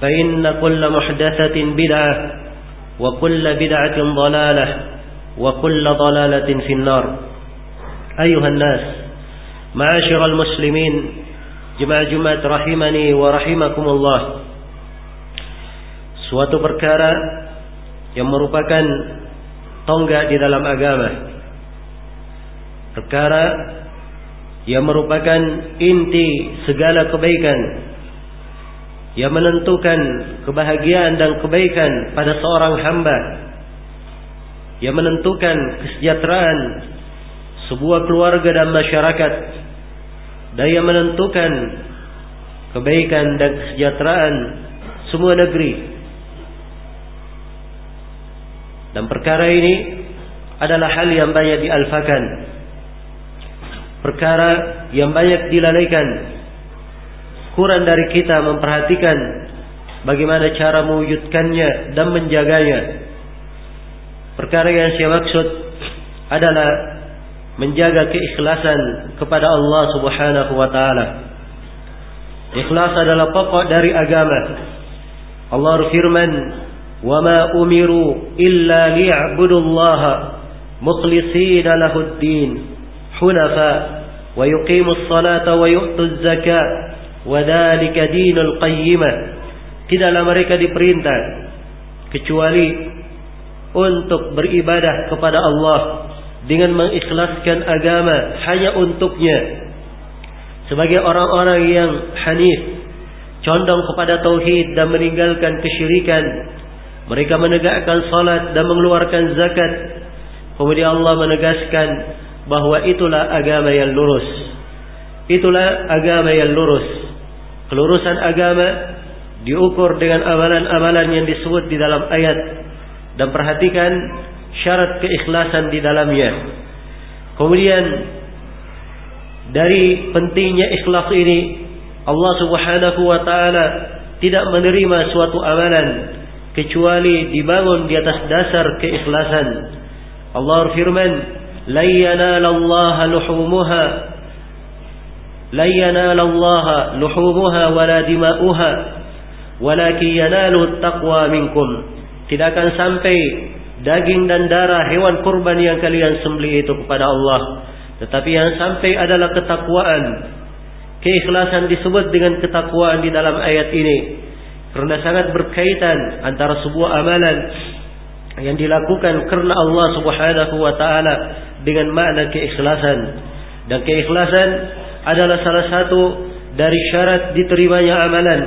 فإن كل محدثة بدعة وكل بدعة ضلالة وكل ضلالة في النار. أيها الناس معاشر المسلمين جماعة جماعة رحمني ورحمكم الله. Suatu perkara yang merupakan tonggak di dalam agama. Perkara yang merupakan inti segala kebaikan. Yang menentukan kebahagiaan dan kebaikan pada seorang hamba. Yang menentukan kesejahteraan sebuah keluarga dan masyarakat. Dan yang menentukan kebaikan dan kesejahteraan semua negeri. Dan perkara ini adalah hal yang banyak dialfakan. Perkara yang banyak dilalaikan kurang dari kita memperhatikan bagaimana cara mewujudkannya dan menjaganya. Perkara yang saya maksud adalah menjaga keikhlasan kepada Allah Subhanahu wa taala. Ikhlas adalah pokok dari agama. Allah firman, "Wa ma umiru illa liya'budu Allah mukhlishina lahud din, hunafa wa yuqimus salata wa yu'tuz zakata." وذلك dinul qayyimah. tidaklah mereka diperintah kecuali untuk beribadah kepada Allah dengan mengikhlaskan agama hanya untuknya. Sebagai orang-orang yang hanif condong kepada tauhid dan meninggalkan kesyirikan mereka menegakkan salat dan mengeluarkan zakat. Kemudian Allah menegaskan bahwa itulah agama yang lurus. Itulah agama yang lurus kelurusan agama diukur dengan amalan-amalan yang disebut di dalam ayat. Dan perhatikan syarat keikhlasan di dalamnya. Kemudian dari pentingnya ikhlas ini Allah Subhanahu wa taala tidak menerima suatu amalan kecuali dibangun di atas dasar keikhlasan. Allah berfirman la yanalallaha luhumuha لن ينال الله لحومها ولا دماؤها ولكن يناله التقوى منكم tidak akan sampai daging dan darah hewan kurban yang kalian sembelih itu kepada Allah tetapi yang sampai adalah ketakwaan keikhlasan disebut dengan ketakwaan di dalam ayat ini kerana sangat berkaitan antara sebuah amalan yang dilakukan kerana Allah Subhanahu wa taala dengan makna keikhlasan dan keikhlasan adalah salah satu dari syarat diterimanya amalan.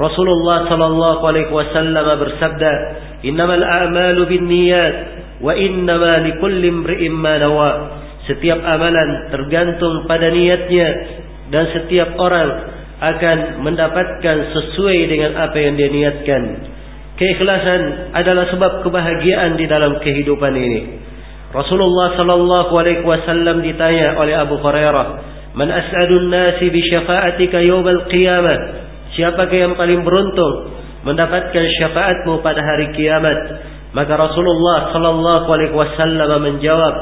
Rasulullah sallallahu alaihi wasallam bersabda innamal a'malu binniyat wa innama likulli imri'in ma nawa. Setiap amalan tergantung pada niatnya dan setiap orang akan mendapatkan sesuai dengan apa yang dia niatkan. Keikhlasan adalah sebab kebahagiaan di dalam kehidupan ini. Rasulullah sallallahu alaihi wasallam ditanya oleh Abu Hurairah, "Man as'adun nasi bi syafa'atika yawm al-qiyamah?" siapakah yang paling beruntung mendapatkan syafaatmu pada hari kiamat? Maka Rasulullah sallallahu alaihi wasallam menjawab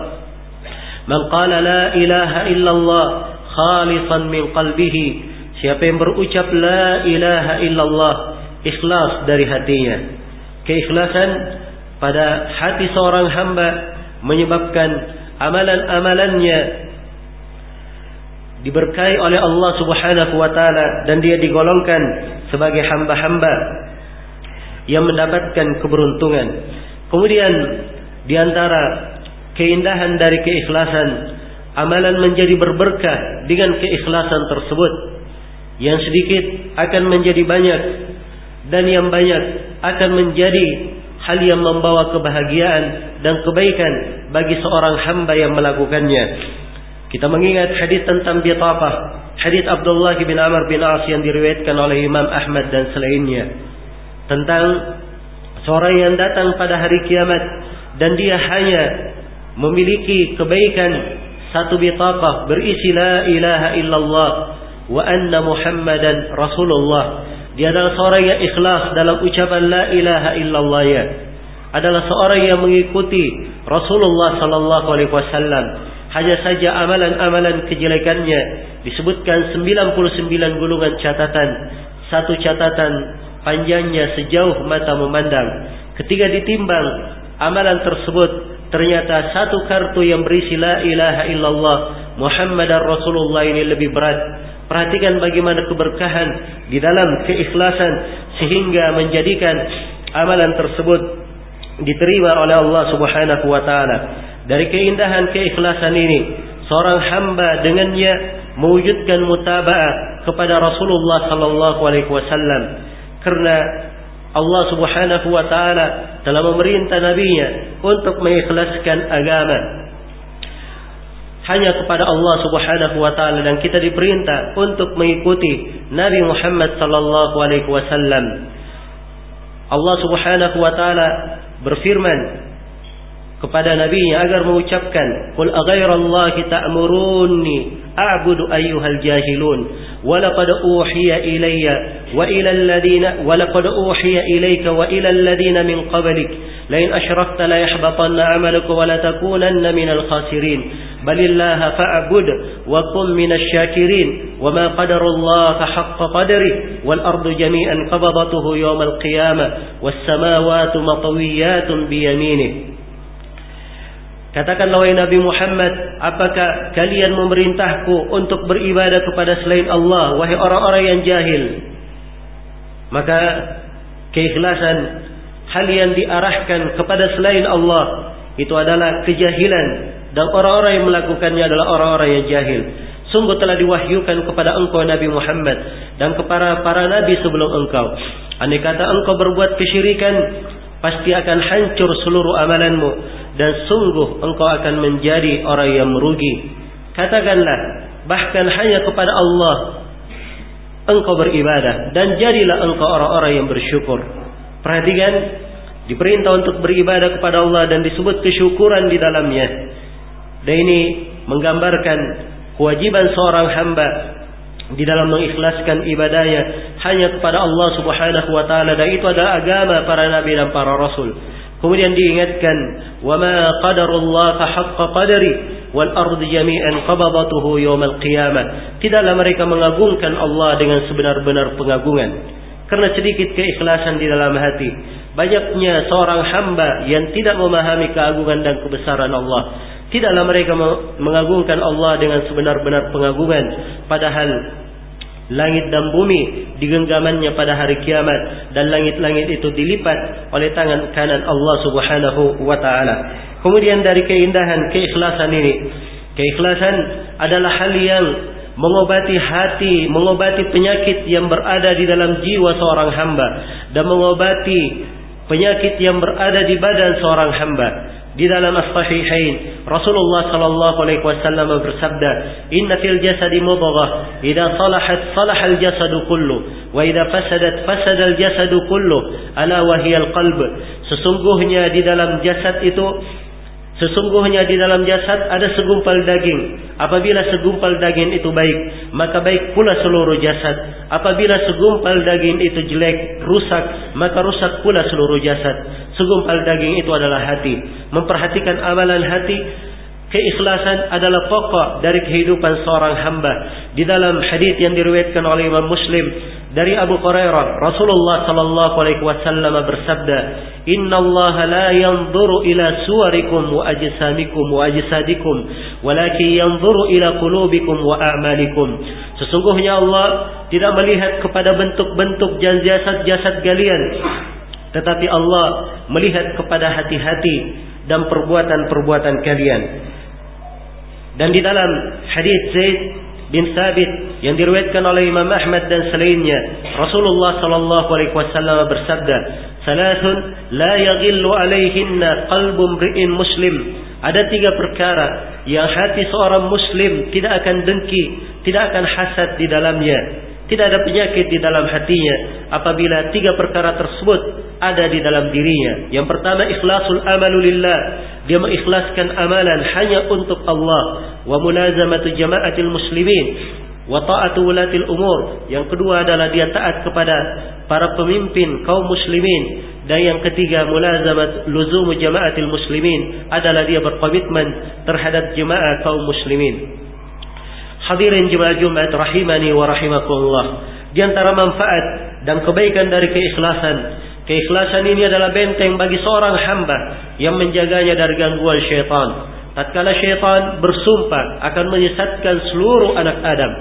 man qala la ilaha illallah khalisan min qalbihi. Siapa yang berucap la ilaha illallah ikhlas dari hatinya. Keikhlasan pada hati seorang hamba menyebabkan amalan-amalannya diberkahi oleh Allah Subhanahu wa taala dan dia digolongkan sebagai hamba-hamba yang mendapatkan keberuntungan. Kemudian di antara keindahan dari keikhlasan, amalan menjadi berberkah dengan keikhlasan tersebut. Yang sedikit akan menjadi banyak dan yang banyak akan menjadi hal yang membawa kebahagiaan dan kebaikan bagi seorang hamba yang melakukannya. Kita mengingat hadis tentang bitaqah, hadis Abdullah bin Amr bin As yang diriwayatkan oleh Imam Ahmad dan selainnya tentang seorang yang datang pada hari kiamat dan dia hanya memiliki kebaikan satu bitaqah berisi la ilaha illallah wa anna muhammadan rasulullah. Dia adalah seorang yang ikhlas dalam ucapan la ilaha illallah ya adalah seorang yang mengikuti Rasulullah sallallahu alaihi wasallam hanya saja amalan-amalan kejelekannya disebutkan 99 gulungan catatan. Satu catatan panjangnya sejauh mata memandang. Ketika ditimbang amalan tersebut ternyata satu kartu yang berisi la ilaha illallah Muhammadar Rasulullah ini lebih berat. Perhatikan bagaimana keberkahan di dalam keikhlasan sehingga menjadikan amalan tersebut diterima oleh Allah Subhanahu wa taala. Dari keindahan keikhlasan ini seorang hamba dengannya mewujudkan mutaba'ah kepada Rasulullah sallallahu alaihi wasallam. Karena Allah Subhanahu wa taala telah memerintah nabinya untuk mengikhlaskan agama. Hanya kepada Allah Subhanahu wa taala dan kita diperintah untuk mengikuti Nabi Muhammad sallallahu alaihi wasallam. Allah Subhanahu wa taala berfirman kepada Nabi agar mengucapkan Qul aghairallahi ta'muruni a'budu ayyuhal jahilun wa laqad uhiya ilayya wa ila alladhina wa laqad uhiya ilayka wa ila alladhina min qablik la in ashrakta la yahbatanna 'amaluka wa la takunanna minal khasirin بل الله فاعبد وكن من الشاكرين وما قدر الله حق قدره والأرض جميعا قبضته يوم القيامة والسماوات مطويات بيمينه Katakanlah wahai Nabi Muhammad, apakah kalian memerintahku untuk beribadah kepada selain Allah, wahai orang-orang yang jahil? Maka keikhlasan hal yang diarahkan kepada selain Allah itu adalah kejahilan dan orang-orang yang melakukannya adalah orang-orang yang jahil. Sungguh telah diwahyukan kepada engkau Nabi Muhammad dan kepada para nabi sebelum engkau. Andai kata engkau berbuat kesyirikan, pasti akan hancur seluruh amalanmu dan sungguh engkau akan menjadi orang yang merugi. Katakanlah, bahkan hanya kepada Allah engkau beribadah dan jadilah engkau orang-orang yang bersyukur. Perhatikan, diperintah untuk beribadah kepada Allah dan disebut kesyukuran di dalamnya. Dan ini menggambarkan kewajiban seorang hamba di dalam mengikhlaskan ibadahnya hanya kepada Allah Subhanahu wa taala dan itu adalah agama para nabi dan para rasul. Kemudian diingatkan, "Wa ma qadarullah haqqa qadari wal ardu jami'an qabadatuhu yawmal qiyamah." Tidaklah mereka mengagungkan Allah dengan sebenar-benar pengagungan. Karena sedikit keikhlasan di dalam hati, banyaknya seorang hamba yang tidak memahami keagungan dan kebesaran Allah. Tidaklah mereka mengagungkan Allah dengan sebenar-benar pengagungan, padahal langit dan bumi digenggamannya pada hari kiamat dan langit-langit itu dilipat oleh tangan kanan Allah Subhanahu wa taala. Kemudian dari keindahan keikhlasan ini, keikhlasan adalah hal yang mengobati hati, mengobati penyakit yang berada di dalam jiwa seorang hamba dan mengobati penyakit yang berada di badan seorang hamba di dalam as-sahihain Rasulullah sallallahu alaihi wasallam bersabda inna fil jasadi mudghah idza salahat salaha al-jasad kullu wa idza fasadat fasada al-jasad kullu ala wa hiya al-qalb sesungguhnya di dalam jasad itu Sesungguhnya di dalam jasad ada segumpal daging. Apabila segumpal daging itu baik, maka baik pula seluruh jasad. Apabila segumpal daging itu jelek, rusak, maka rusak pula seluruh jasad. Segumpal daging itu adalah hati. Memperhatikan amalan hati keikhlasan adalah pokok dari kehidupan seorang hamba. Di dalam hadis yang diriwayatkan oleh Imam Muslim dari Abu Hurairah, Rasulullah sallallahu alaihi wasallam bersabda, "Inna Allah la yanzuru ila suwarikum wa ajsamikum wa ajsadikum, walakin yanzuru ila qulubikum wa a'malikum." Sesungguhnya Allah tidak melihat kepada bentuk-bentuk jasad-jasad kalian, tetapi Allah melihat kepada hati-hati dan perbuatan-perbuatan kalian. Dan di dalam hadis Zaid bin Thabit yang diriwayatkan oleh Imam Ahmad dan selainnya, Rasulullah sallallahu alaihi wasallam bersabda, "Salasun la yaghillu alaihinna qalbu imri'in muslim." Ada tiga perkara yang hati seorang muslim tidak akan dengki, tidak akan hasad di dalamnya. Tidak ada penyakit di dalam hatinya apabila tiga perkara tersebut ada di dalam dirinya. Yang pertama ikhlasul amalulillah. Dia mengikhlaskan amalan hanya untuk Allah. Wa mulazamatu jama'atil muslimin. Wa ta'atu wulatil umur. Yang kedua adalah dia taat kepada para pemimpin kaum muslimin. Dan yang ketiga mulazamat luzumu jama'atil muslimin. Adalah dia berkomitmen terhadap jemaah kaum muslimin. Hadirin jemaah Jumat rahimani wa rahimakumullah. Di antara manfaat dan kebaikan dari keikhlasan, keikhlasan ini adalah benteng bagi seorang hamba yang menjaganya dari gangguan syaitan. Tatkala syaitan bersumpah akan menyesatkan seluruh anak Adam,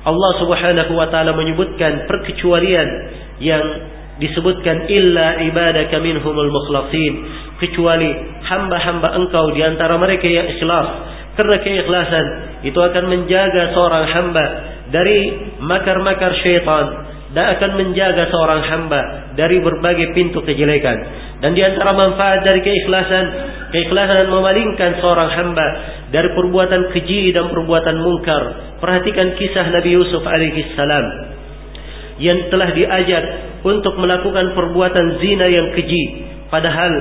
Allah Subhanahu wa taala menyebutkan perkecualian yang disebutkan illa ibadaka minhumul mukhlasin kecuali hamba-hamba engkau di antara mereka yang ikhlas Kerana keikhlasan itu akan menjaga seorang hamba dari makar-makar syaitan dan akan menjaga seorang hamba dari berbagai pintu kejelekan. Dan di antara manfaat dari keikhlasan, keikhlasan memalingkan seorang hamba dari perbuatan keji dan perbuatan mungkar. Perhatikan kisah Nabi Yusuf alaihi salam yang telah diajak untuk melakukan perbuatan zina yang keji padahal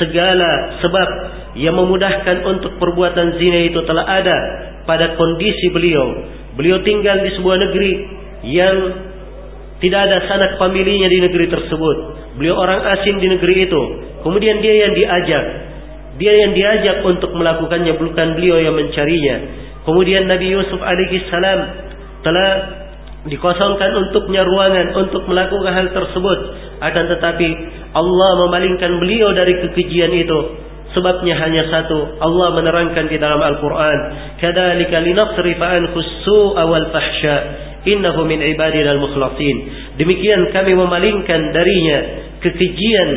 segala sebab yang memudahkan untuk perbuatan zina itu telah ada pada kondisi beliau. Beliau tinggal di sebuah negeri yang tidak ada sanak familinya di negeri tersebut. Beliau orang asing di negeri itu. Kemudian dia yang diajak. Dia yang diajak untuk melakukannya bukan beliau yang mencarinya. Kemudian Nabi Yusuf alaihi salam telah dikosongkan untuknya ruangan untuk melakukan hal tersebut. Akan tetapi Allah memalingkan beliau dari kekejian itu Sebabnya hanya satu. Allah menerangkan di dalam Al-Quran. Kadalika linasrifa anhu su'a wal fahsya. Innahu min ibadina al-mukhlasin. Demikian kami memalingkan darinya kekejian.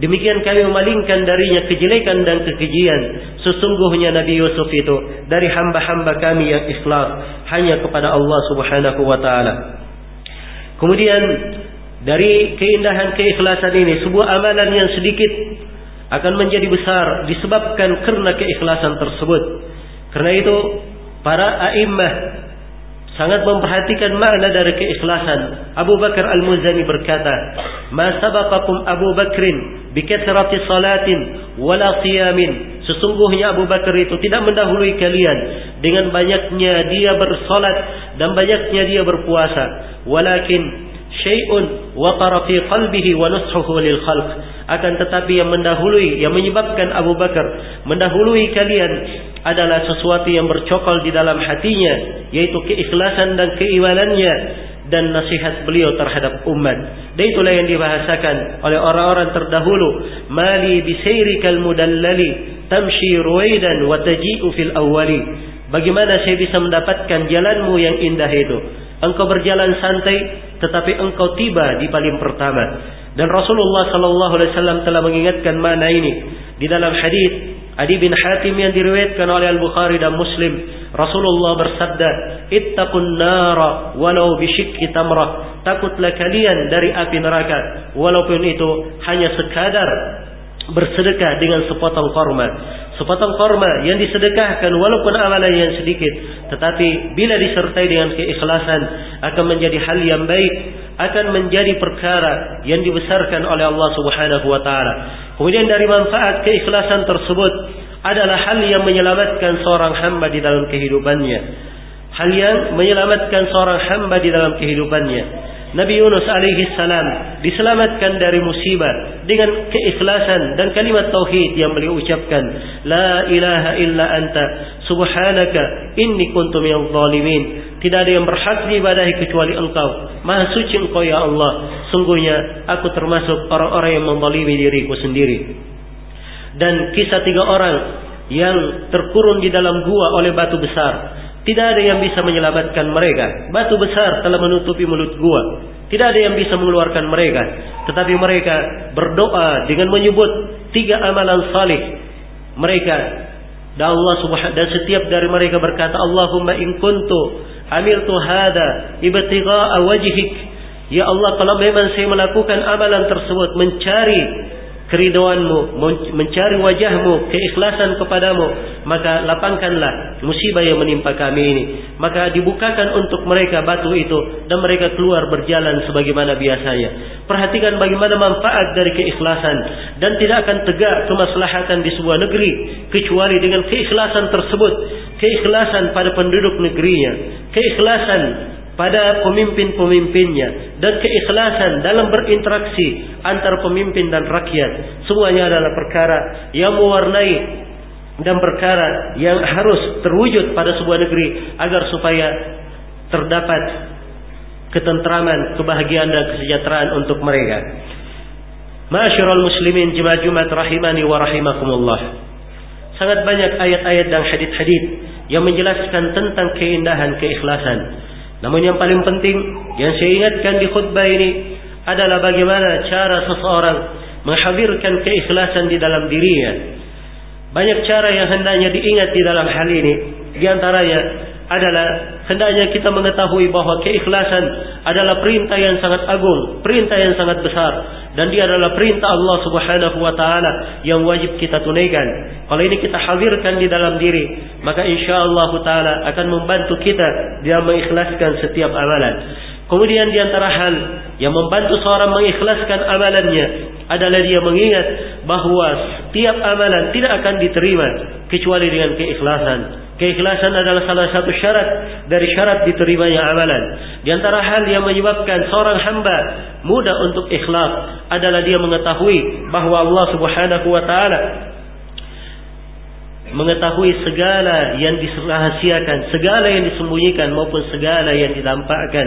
Demikian kami memalingkan darinya kejelekan dan kekejian. Sesungguhnya Nabi Yusuf itu dari hamba-hamba kami yang ikhlas hanya kepada Allah Subhanahu wa taala. Kemudian dari keindahan keikhlasan ini sebuah amalan yang sedikit akan menjadi besar disebabkan karena keikhlasan tersebut. Karena itu para a'immah sangat memperhatikan makna dari keikhlasan. Abu Bakar Al-Muzani berkata, "Ma sabaqakum Abu Bakrin bi kathrati salatin wala qiyamin." Sesungguhnya Abu Bakar itu tidak mendahului kalian dengan banyaknya dia bersolat dan banyaknya dia berpuasa, walakin syai'un waqara fi qalbihi wa nushuhu lil khalq. Akan tetapi yang mendahului yang menyebabkan Abu Bakar mendahului kalian adalah sesuatu yang bercokol di dalam hatinya yaitu keikhlasan dan keimanannya dan nasihat beliau terhadap umat. Dan itulah yang dibahasakan oleh orang-orang terdahulu. Mali bisayrikal mudallali tamshi ruwaidan wa taji'u fil awwali. Bagaimana saya bisa mendapatkan jalanmu yang indah itu? Engkau berjalan santai tetapi engkau tiba di paling pertama. Dan Rasulullah sallallahu alaihi wasallam telah mengingatkan mana ini. Di dalam hadis Adi bin Hatim yang diriwayatkan oleh Al-Bukhari dan Muslim Rasulullah bersabda ittaqun nara walau bisyikki tamrah. Takutlah kalian dari api neraka walaupun itu hanya sekadar bersedekah dengan sepotong korma sepotong korma yang disedekahkan walaupun amalan yang sedikit tetapi bila disertai dengan keikhlasan akan menjadi hal yang baik akan menjadi perkara yang dibesarkan oleh Allah Subhanahu wa taala kemudian dari manfaat keikhlasan tersebut adalah hal yang menyelamatkan seorang hamba di dalam kehidupannya. Hal yang menyelamatkan seorang hamba di dalam kehidupannya. Nabi Yunus alaihi salam diselamatkan dari musibah dengan keikhlasan dan kalimat tauhid yang beliau ucapkan. La ilaha illa anta subhanaka inni kuntu minadh dhalimin tidak ada yang berhak diibadahi kecuali engkau. Maha suci engkau ya Allah. Sungguhnya aku termasuk orang-orang yang menzalimi diriku sendiri. Dan kisah tiga orang yang terkurung di dalam gua oleh batu besar tidak ada yang bisa menyelamatkan mereka. Batu besar telah menutupi mulut gua. Tidak ada yang bisa mengeluarkan mereka. Tetapi mereka berdoa dengan menyebut tiga amalan salih. Mereka dan Allah subhanahu dan setiap dari mereka berkata Allahumma in kuntu amiltu hada ibtigha'a wajhik ya Allah kalau memang saya melakukan amalan tersebut mencari keridoanmu, mencari wajahmu, keikhlasan kepadamu, maka lapangkanlah musibah yang menimpa kami ini. Maka dibukakan untuk mereka batu itu dan mereka keluar berjalan sebagaimana biasanya. Perhatikan bagaimana manfaat dari keikhlasan dan tidak akan tegak kemaslahatan di sebuah negeri kecuali dengan keikhlasan tersebut. Keikhlasan pada penduduk negerinya, keikhlasan pada pemimpin-pemimpinnya dan keikhlasan dalam berinteraksi antara pemimpin dan rakyat semuanya adalah perkara yang mewarnai dan perkara yang harus terwujud pada sebuah negeri agar supaya terdapat ketentraman, kebahagiaan dan kesejahteraan untuk mereka. Masyiral muslimin jemaah Jumat rahimani wa rahimakumullah. Sangat banyak ayat-ayat dan hadis-hadis yang menjelaskan tentang keindahan keikhlasan. Namun yang paling penting yang saya ingatkan di khutbah ini adalah bagaimana cara seseorang menghadirkan keikhlasan di dalam dirinya. Banyak cara yang hendaknya diingat di dalam hal ini. Di antaranya adalah hendaknya kita mengetahui bahawa keikhlasan adalah perintah yang sangat agung, perintah yang sangat besar dan dia adalah perintah Allah Subhanahu wa taala yang wajib kita tunaikan. Kalau ini kita hadirkan di dalam diri, maka insyaallah taala akan membantu kita dalam mengikhlaskan setiap amalan. Kemudian di antara hal yang membantu seorang mengikhlaskan amalannya adalah dia mengingat bahawa setiap amalan tidak akan diterima kecuali dengan keikhlasan. Keikhlasan adalah salah satu syarat dari syarat diterimanya amalan. Di antara hal yang menyebabkan seorang hamba mudah untuk ikhlas adalah dia mengetahui bahawa Allah Subhanahu wa taala mengetahui segala yang dirahasiakan, segala yang disembunyikan maupun segala yang ditampakkan.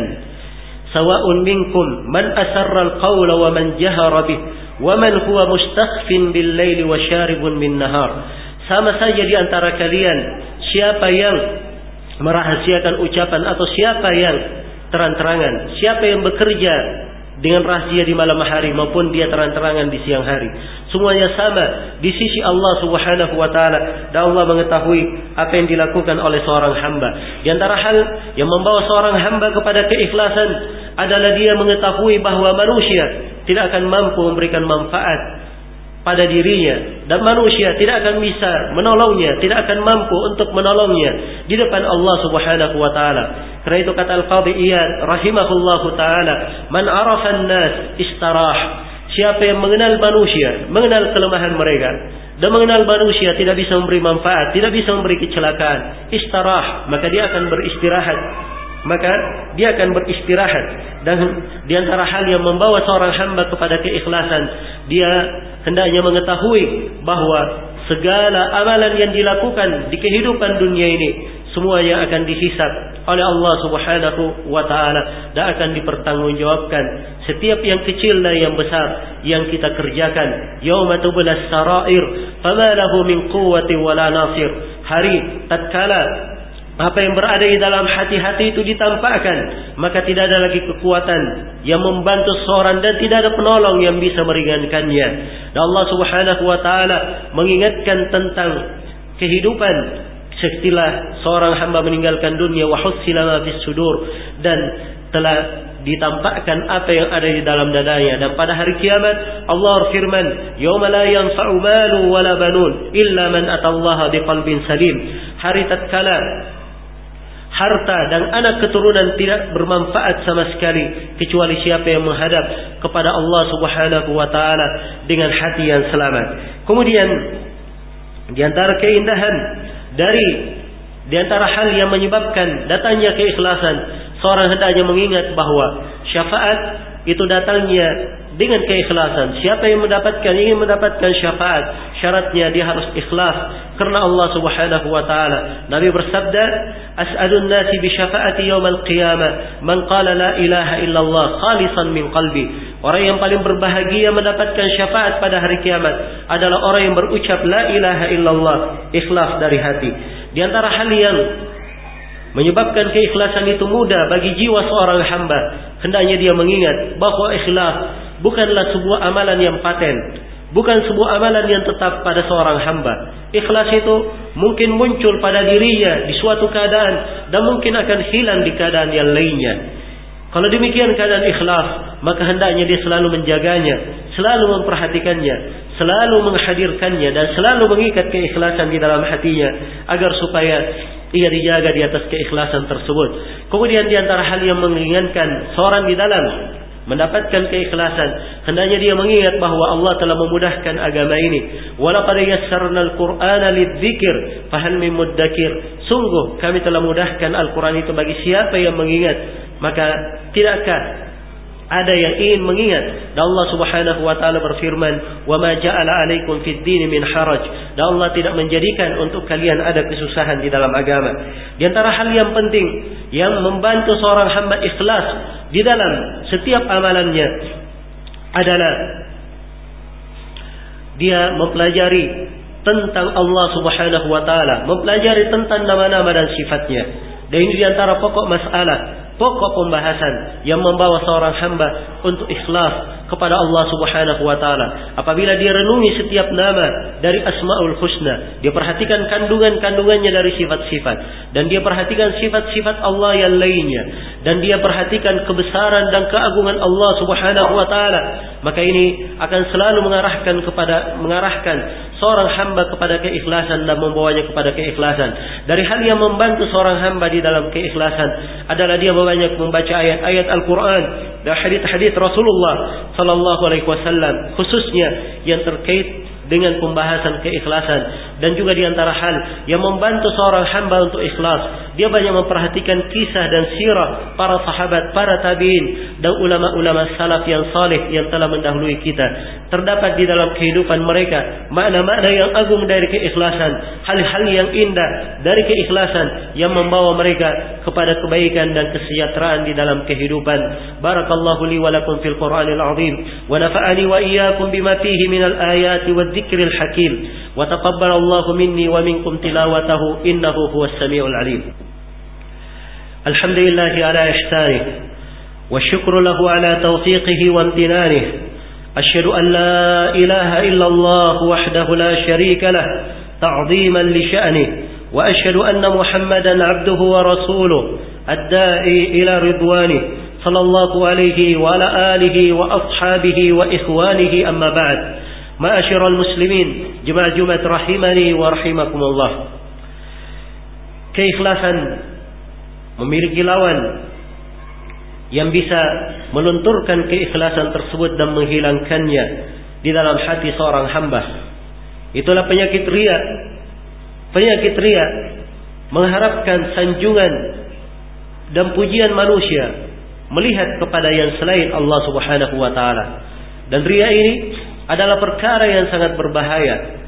Sawa'un minkum man asarra al-qawla wa man jahara bih wa man huwa mustakhfin bil-laili wa syaribun bin nahar. Sama saja di antara kalian siapa yang merahasiakan ucapan atau siapa yang terang-terangan, siapa yang bekerja dengan rahasia di malam hari maupun dia terang-terangan di siang hari. Semuanya sama di sisi Allah Subhanahu wa taala dan Allah mengetahui apa yang dilakukan oleh seorang hamba. Di antara hal yang membawa seorang hamba kepada keikhlasan adalah dia mengetahui bahawa manusia tidak akan mampu memberikan manfaat pada dirinya dan manusia tidak akan bisa menolongnya, tidak akan mampu untuk menolongnya di depan Allah Subhanahu wa taala. Karena itu kata Al-Qadhi Iyad rahimahullahu taala, "Man arafa an-nas istarah." Siapa yang mengenal manusia, mengenal kelemahan mereka dan mengenal manusia tidak bisa memberi manfaat, tidak bisa memberi kecelakaan, istarah, maka dia akan beristirahat maka dia akan beristirahat dan di antara hal yang membawa seorang hamba kepada keikhlasan dia hendaknya mengetahui bahawa segala amalan yang dilakukan di kehidupan dunia ini semuanya akan dihisab oleh Allah Subhanahu wa taala dan akan dipertanggungjawabkan. Setiap yang kecil dan yang besar yang kita kerjakan yauma tublas sarair fama lahu min quwwati wala nasir. Hari tatkala apa yang berada di dalam hati-hati itu ditampakkan. Maka tidak ada lagi kekuatan yang membantu seorang dan tidak ada penolong yang bisa meringankannya. Dan Allah subhanahu wa ta'ala mengingatkan tentang kehidupan setelah seorang hamba meninggalkan dunia. Wa hussila fis sudur. Dan telah ditampakkan apa yang ada di dalam dadanya. Dan pada hari kiamat Allah firman yauma la yanfa'u malu wala banun illa man atallaha biqalbin salim. Hari tatkala harta dan anak keturunan tidak bermanfaat sama sekali kecuali siapa yang menghadap kepada Allah Subhanahu wa taala dengan hati yang selamat. Kemudian di antara keindahan dari di antara hal yang menyebabkan datangnya keikhlasan seorang hendaknya mengingat bahawa syafaat itu datangnya dengan keikhlasan. Siapa yang mendapatkan ingin mendapatkan syafaat, syaratnya dia harus ikhlas karena Allah Subhanahu wa taala. Nabi bersabda, "As'alun nasi bi syafaati yaumil qiyamah man qala la ilaha illallah khalisan min qalbi." Orang yang paling berbahagia mendapatkan syafaat pada hari kiamat adalah orang yang berucap la ilaha illallah ikhlas dari hati. Di antara hal yang menyebabkan keikhlasan itu mudah bagi jiwa seorang hamba hendaknya dia mengingat bahawa ikhlas bukanlah sebuah amalan yang paten bukan sebuah amalan yang tetap pada seorang hamba. Ikhlas itu mungkin muncul pada dirinya di suatu keadaan dan mungkin akan hilang di keadaan yang lainnya. Kalau demikian keadaan ikhlas maka hendaknya dia selalu menjaganya selalu memperhatikannya selalu menghadirkannya dan selalu mengikat keikhlasan di dalam hatinya agar supaya ia dijaga di atas keikhlasan tersebut. Kemudian di antara hal yang menginginkan seorang di dalam mendapatkan keikhlasan, hendaknya dia mengingat bahawa Allah telah memudahkan agama ini. Walaqad yassarna al-Qur'ana lidzikr fahal min muddakir. Sungguh kami telah mudahkan Al-Qur'an itu bagi siapa yang mengingat. Maka tidakkah ada yang ingin mengingat dan Allah Subhanahu wa taala berfirman wa ma ja'ala 'alaikum fid din min haraj. Dan Allah tidak menjadikan untuk kalian ada kesusahan di dalam agama. Di antara hal yang penting yang membantu seorang hamba ikhlas di dalam setiap amalannya adalah dia mempelajari tentang Allah Subhanahu wa taala mempelajari tentang nama-nama dan sifatnya. Dan ini di antara pokok masalah pokok pembahasan yang membawa seorang hamba untuk ikhlas kepada Allah Subhanahu wa taala. Apabila dia renungi setiap nama dari Asmaul Husna, dia perhatikan kandungan-kandungannya dari sifat-sifat. Dan dia perhatikan sifat-sifat Allah yang lainnya. Dan dia perhatikan kebesaran dan keagungan Allah Subhanahu wa taala, maka ini akan selalu mengarahkan kepada mengarahkan seorang hamba kepada keikhlasan dan membawanya kepada keikhlasan. Dari hal yang membantu seorang hamba di dalam keikhlasan adalah dia banyak membaca ayat-ayat Al-Quran dan hadis-hadis Rasulullah sallallahu alaihi wasallam khususnya yang terkait dengan pembahasan keikhlasan dan juga di antara hal yang membantu seorang hamba untuk ikhlas dia banyak memperhatikan kisah dan sirah para sahabat para tabiin dan ulama-ulama salaf yang saleh yang telah mendahului kita. Terdapat di dalam kehidupan mereka makna-makna yang agung dari keikhlasan hal-hal yang indah dari keikhlasan yang membawa mereka kepada kebaikan dan kesejahteraan di dalam kehidupan. Barakallahu li wa lakum fil qur'anil azim. Wa nafa'ani wa iyyakum bima fihi minal ayati wad dhikril hakim وتقبل الله مني ومنكم تلاوته إنه هو السميع العليم. الحمد لله على إحسانه والشكر له على توفيقه وامتنانه. أشهد أن لا إله إلا الله وحده لا شريك له تعظيما لشأنه. وأشهد أن محمدا عبده ورسوله الداعي إلى رضوانه صلى الله عليه وعلى آله وأصحابه وإخوانه أما بعد. Ma'asyiral muslimin, jemaah Jumat rahimani wa rahimakumullah. Keikhlasan memiliki lawan yang bisa melunturkan keikhlasan tersebut dan menghilangkannya di dalam hati seorang hamba. Itulah penyakit ria. Penyakit ria mengharapkan sanjungan dan pujian manusia melihat kepada yang selain Allah Subhanahu wa taala. Dan ria ini adalah perkara yang sangat berbahaya.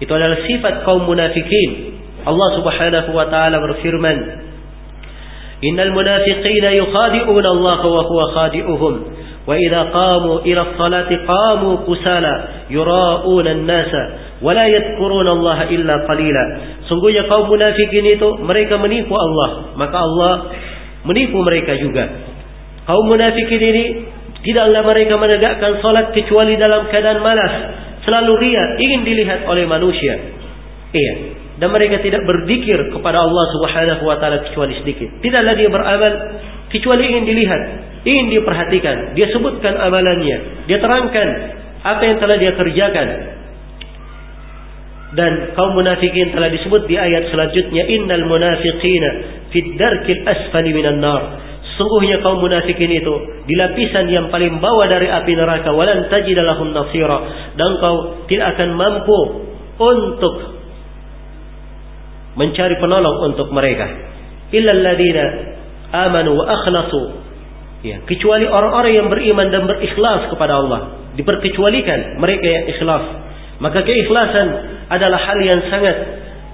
Itu adalah sifat kaum munafikin. Allah Subhanahu wa taala berfirman, "Innal munafiqina yukhadi'una Allah wa huwa khadi'uhum, wa idza qamu ila ash-shalati qamu kusala yura'una an-nasa wa la yadhkuruna Allah illa qalila." Sungguhnya kaum munafikin itu mereka menipu Allah, maka Allah menipu mereka juga. Kaum munafikin ini tidaklah mereka menegakkan salat kecuali dalam keadaan malas selalu ria ingin dilihat oleh manusia iya dan mereka tidak berzikir kepada Allah Subhanahu wa taala kecuali sedikit. Tidaklah dia beramal kecuali ingin dilihat, ingin diperhatikan. Dia sebutkan amalannya, dia terangkan apa yang telah dia kerjakan. Dan kaum munafikin telah disebut di ayat selanjutnya innal munafiqina fid darkil asfali minan nar. Sungguhnya kaum munafikin itu di lapisan yang paling bawah dari api neraka walan tajidalahum nasira dan kau tidak akan mampu untuk mencari penolong untuk mereka. Illal ladina amanu wa akhlasu. Ya, kecuali orang-orang yang beriman dan berikhlas kepada Allah. Diperkecualikan mereka yang ikhlas. Maka keikhlasan adalah hal yang sangat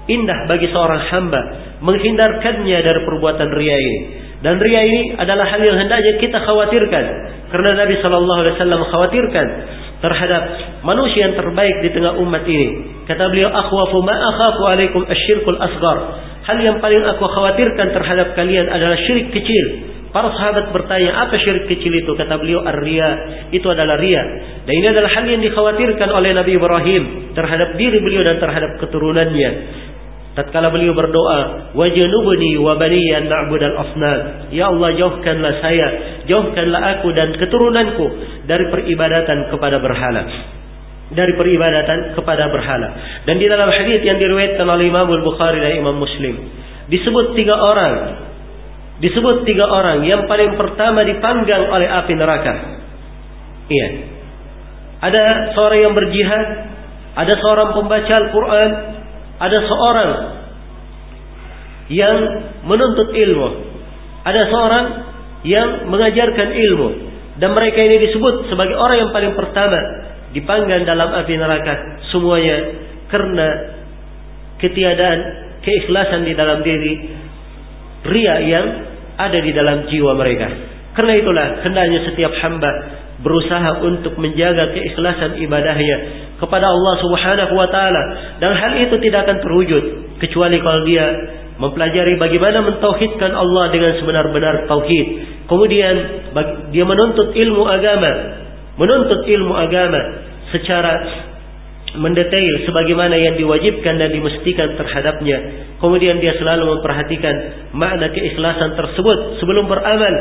indah bagi seorang hamba menghindarkannya dari perbuatan ria ini. Dan ria ini adalah hal yang hendaknya kita khawatirkan karena Nabi wasallam khawatirkan terhadap manusia yang terbaik di tengah umat ini. Kata beliau, "Akhwafu ma akhafu alaikum asyirkul asghar." Hal yang paling aku khawatirkan terhadap kalian adalah syirik kecil. Para sahabat bertanya, apa syirik kecil itu? Kata beliau, ar-riya. Itu adalah riya. Dan ini adalah hal yang dikhawatirkan oleh Nabi Ibrahim terhadap diri beliau dan terhadap keturunannya. Tatkala beliau berdoa, "Wajnubni wa baniya na'budal asnam." Ya Allah, jauhkanlah saya, jauhkanlah aku dan keturunanku dari peribadatan kepada berhala. Dari peribadatan kepada berhala. Dan di dalam hadis yang diriwayatkan oleh Imam Al-Bukhari dan Imam Muslim, disebut tiga orang disebut tiga orang yang paling pertama dipanggang oleh api neraka. Iya. Ada seorang yang berjihad, ada seorang pembaca Al-Quran, ada seorang yang menuntut ilmu, ada seorang yang mengajarkan ilmu, dan mereka ini disebut sebagai orang yang paling pertama dipanggang dalam api neraka. Semuanya karena ketiadaan keikhlasan di dalam diri ria yang ada di dalam jiwa mereka. Karena itulah hendaknya setiap hamba berusaha untuk menjaga keikhlasan ibadahnya kepada Allah Subhanahu wa taala dan hal itu tidak akan terwujud kecuali kalau dia mempelajari bagaimana mentauhidkan Allah dengan sebenar-benar tauhid. Kemudian dia menuntut ilmu agama, menuntut ilmu agama secara mendetail sebagaimana yang diwajibkan dan dimestikan terhadapnya. Kemudian dia selalu memperhatikan makna keikhlasan tersebut sebelum beramal,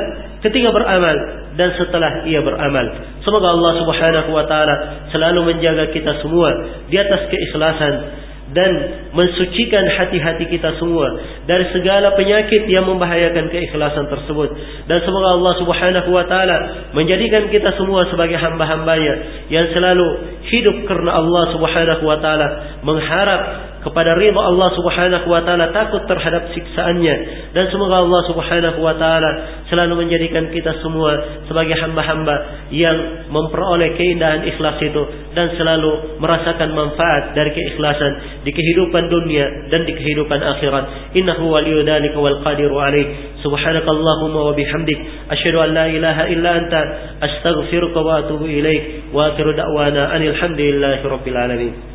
ketika beramal dan setelah ia beramal. Semoga Allah Subhanahu wa taala selalu menjaga kita semua di atas keikhlasan dan mensucikan hati-hati kita semua dari segala penyakit yang membahayakan keikhlasan tersebut dan semoga Allah Subhanahu wa taala menjadikan kita semua sebagai hamba-hambanya yang selalu hidup karena Allah Subhanahu wa taala mengharap kepada ridha Allah Subhanahu wa taala takut terhadap siksaannya. Dan semoga Allah Subhanahu wa taala selalu menjadikan kita semua sebagai hamba-hamba yang memperoleh keindahan ikhlas itu dan selalu merasakan manfaat dari keikhlasan di kehidupan dunia dan di kehidupan akhirat. Innahu waliyyu dzalika wal qadiru alaih subhanakallahumma wa bihamdik. Asyhadu an la ilaha illa anta. Astaghfiruka wa atubu ilaik wa akhiru da'wana anil hamdulillahi rabbil alamin